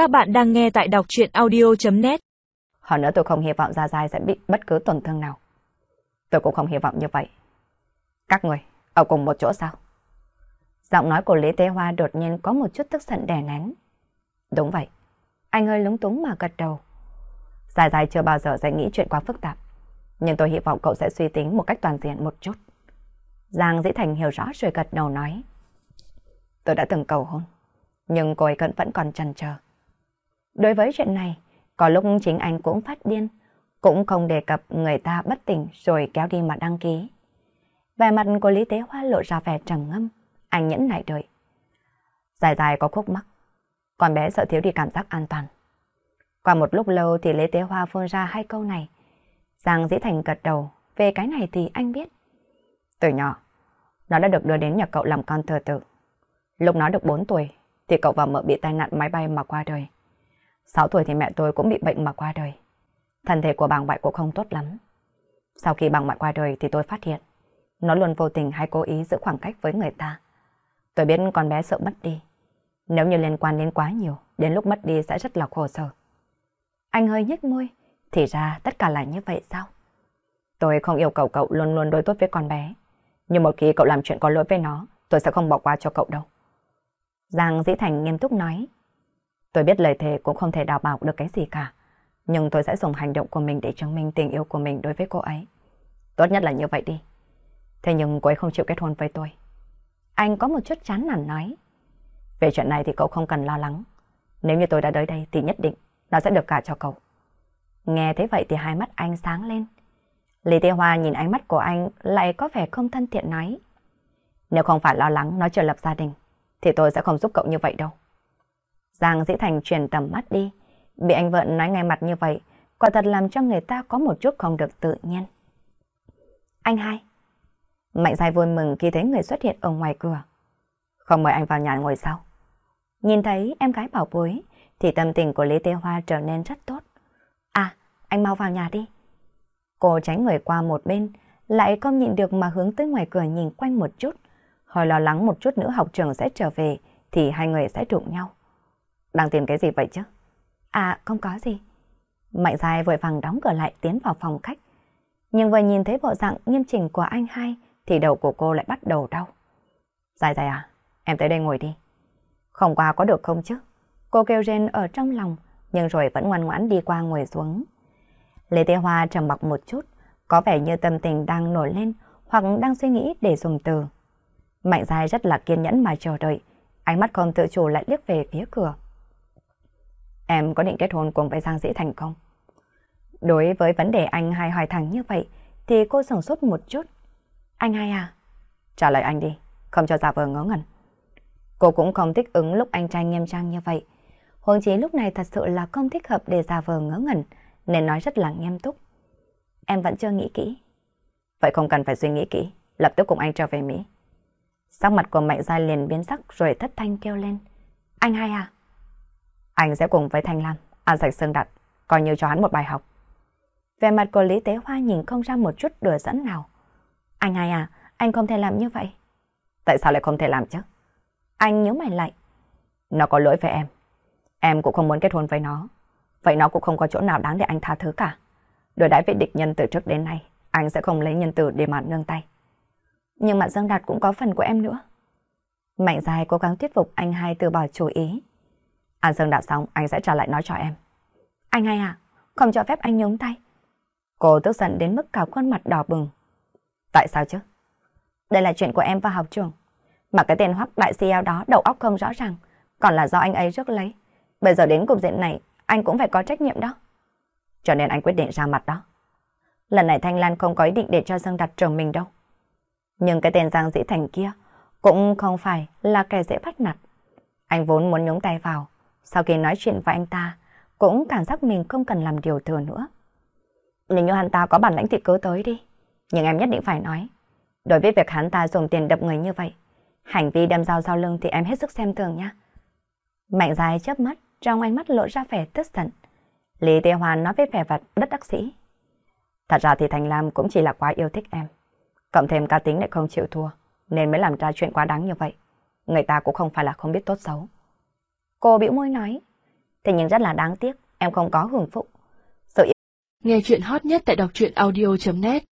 Các bạn đang nghe tại đọc chuyện audio.net Hơn nữa tôi không hy vọng Gia Giai sẽ bị bất cứ tổn thương nào. Tôi cũng không hy vọng như vậy. Các người, ở cùng một chỗ sao? Giọng nói của Lý Tế Hoa đột nhiên có một chút tức giận đè nén. Đúng vậy. Anh hơi lúng túng mà gật đầu. Dài dài chưa bao giờ sẽ nghĩ chuyện quá phức tạp. Nhưng tôi hy vọng cậu sẽ suy tính một cách toàn diện một chút. Giang Dĩ Thành hiểu rõ rồi gật đầu nói. Tôi đã từng cầu hôn, nhưng cô ấy vẫn vẫn còn chần chờ. Đối với chuyện này, có lúc chính anh cũng phát điên, cũng không đề cập người ta bất tỉnh rồi kéo đi mà đăng ký. Về mặt của Lý Tế Hoa lộ ra vẻ trầm ngâm, anh nhẫn nại đợi. Dài dài có khúc mắc, con bé sợ thiếu đi cảm giác an toàn. Qua một lúc lâu thì Lý Tế Hoa phun ra hai câu này. Giang Dĩ Thành gật đầu, về cái này thì anh biết. Từ nhỏ, nó đã được đưa đến nhà cậu làm con thờ tự. Lúc nó được 4 tuổi thì cậu và mợ bị tai nạn máy bay mà qua đời. 6 tuổi thì mẹ tôi cũng bị bệnh mà qua đời. Thân thể của bà ngoại cũng không tốt lắm. Sau khi bà ngoại qua đời thì tôi phát hiện nó luôn vô tình hay cố ý giữ khoảng cách với người ta. Tôi biết con bé sợ mất đi. Nếu như liên quan đến quá nhiều, đến lúc mất đi sẽ rất là khổ sở. Anh hơi nhếch môi, thì ra tất cả là như vậy sao? Tôi không yêu cầu cậu luôn luôn đối tốt với con bé. Nhưng một khi cậu làm chuyện có lỗi với nó, tôi sẽ không bỏ qua cho cậu đâu. Giang Dĩ Thành nghiêm túc nói. Tôi biết lời thề cũng không thể đảm bảo được cái gì cả. Nhưng tôi sẽ dùng hành động của mình để chứng minh tình yêu của mình đối với cô ấy. Tốt nhất là như vậy đi. Thế nhưng cô ấy không chịu kết hôn với tôi. Anh có một chút chán nản nói. Về chuyện này thì cậu không cần lo lắng. Nếu như tôi đã tới đây thì nhất định nó sẽ được cả cho cậu. Nghe thế vậy thì hai mắt anh sáng lên. Lý Tê Hoa nhìn ánh mắt của anh lại có vẻ không thân thiện nói. Nếu không phải lo lắng nó chưa lập gia đình, thì tôi sẽ không giúp cậu như vậy đâu. Giang Dĩ Thành chuyển tầm mắt đi, bị anh vợ nói ngay mặt như vậy, quả thật làm cho người ta có một chút không được tự nhiên. Anh hai. Mạnh dài vui mừng khi thấy người xuất hiện ở ngoài cửa. Không mời anh vào nhà ngồi sau. Nhìn thấy em gái bảo bối, thì tâm tình của Lý Tê Hoa trở nên rất tốt. À, anh mau vào nhà đi. Cô tránh người qua một bên, lại không nhịn được mà hướng tới ngoài cửa nhìn quanh một chút. Hồi lo lắng một chút nữa học trường sẽ trở về, thì hai người sẽ đụng nhau. Đang tìm cái gì vậy chứ? À, không có gì. Mạnh dài vội vàng đóng cửa lại tiến vào phòng khách. Nhưng vừa nhìn thấy bộ dạng nghiêm chỉnh của anh hai, thì đầu của cô lại bắt đầu đau. Dài dài à, em tới đây ngồi đi. Không qua có được không chứ? Cô kêu rên ở trong lòng, nhưng rồi vẫn ngoan ngoãn đi qua ngồi xuống. Lê Tê Hoa trầm mặc một chút, có vẻ như tâm tình đang nổi lên hoặc đang suy nghĩ để dùng từ. Mạnh dài rất là kiên nhẫn mà chờ đợi, ánh mắt không tự chủ lại liếc về phía cửa. Em có định kết hôn cùng với Giang Dĩ Thành không? Đối với vấn đề anh hai hỏi thẳng như vậy, thì cô sửng sốt một chút. Anh hai à? Trả lời anh đi, không cho giả vờ ngớ ngẩn. Cô cũng không thích ứng lúc anh trai nghiêm trang như vậy. Huống chí lúc này thật sự là không thích hợp để giả vờ ngớ ngẩn, nên nói rất là nghiêm túc. Em vẫn chưa nghĩ kỹ. Vậy không cần phải suy nghĩ kỹ, lập tức cùng anh trở về Mỹ. Sắc mặt của Mạnh Giai liền biến sắc rồi thất thanh kêu lên. Anh hai à? Anh sẽ cùng với Thanh Lam ăn sạch xương đặt, coi như cho hắn một bài học. Về mặt của Lý Tế Hoa nhìn không ra một chút đùa dẫn nào. Anh hai à, anh không thể làm như vậy. Tại sao lại không thể làm chứ? Anh nhớ mày lại. Nó có lỗi với em. Em cũng không muốn kết hôn với nó. Vậy nó cũng không có chỗ nào đáng để anh tha thứ cả. Đối đãi với địch nhân từ trước đến nay, anh sẽ không lấy nhân từ để mà nương tay. Nhưng mà Dương Đạt cũng có phần của em nữa. Mạnh dài cố gắng thuyết phục anh hai từ bỏ chủ ý. À, An Dương đã xong, anh sẽ trả lại nói cho em. Anh hay à, không cho phép anh nhúng tay. Cô tức giận đến mức cả khuôn mặt đỏ bừng. Tại sao chứ? Đây là chuyện của em và học trường. Mà cái tên hoắc đại CEO đó đầu óc không rõ ràng, còn là do anh ấy rước lấy. Bây giờ đến cục diện này, anh cũng phải có trách nhiệm đó. Cho nên anh quyết định ra mặt đó. Lần này Thanh Lan không có ý định để cho Dương đặt trường mình đâu. Nhưng cái tên Giang Dĩ Thành kia cũng không phải là kẻ dễ bắt nạt. Anh vốn muốn nhúng tay vào, sau khi nói chuyện với anh ta, cũng cảm giác mình không cần làm điều thừa nữa. Nếu như hắn ta có bản lãnh thì cứ tới đi. Nhưng em nhất định phải nói, đối với việc hắn ta dùng tiền đập người như vậy, hành vi đâm dao sau lưng thì em hết sức xem thường nha. Mạnh dài chớp mắt, trong ánh mắt lộ ra vẻ tức giận. Lý Tê Hoàn nói với vẻ vật đất đắc sĩ. Thật ra thì Thành Lam cũng chỉ là quá yêu thích em. Cộng thêm cá tính lại không chịu thua, nên mới làm ra chuyện quá đáng như vậy. Người ta cũng không phải là không biết tốt xấu. Cô bĩu môi nói, Thế nhưng rất là đáng tiếc, em không có hưởng phúc. Sự Nghe chuyện hot nhất tại đọc truyện audio.net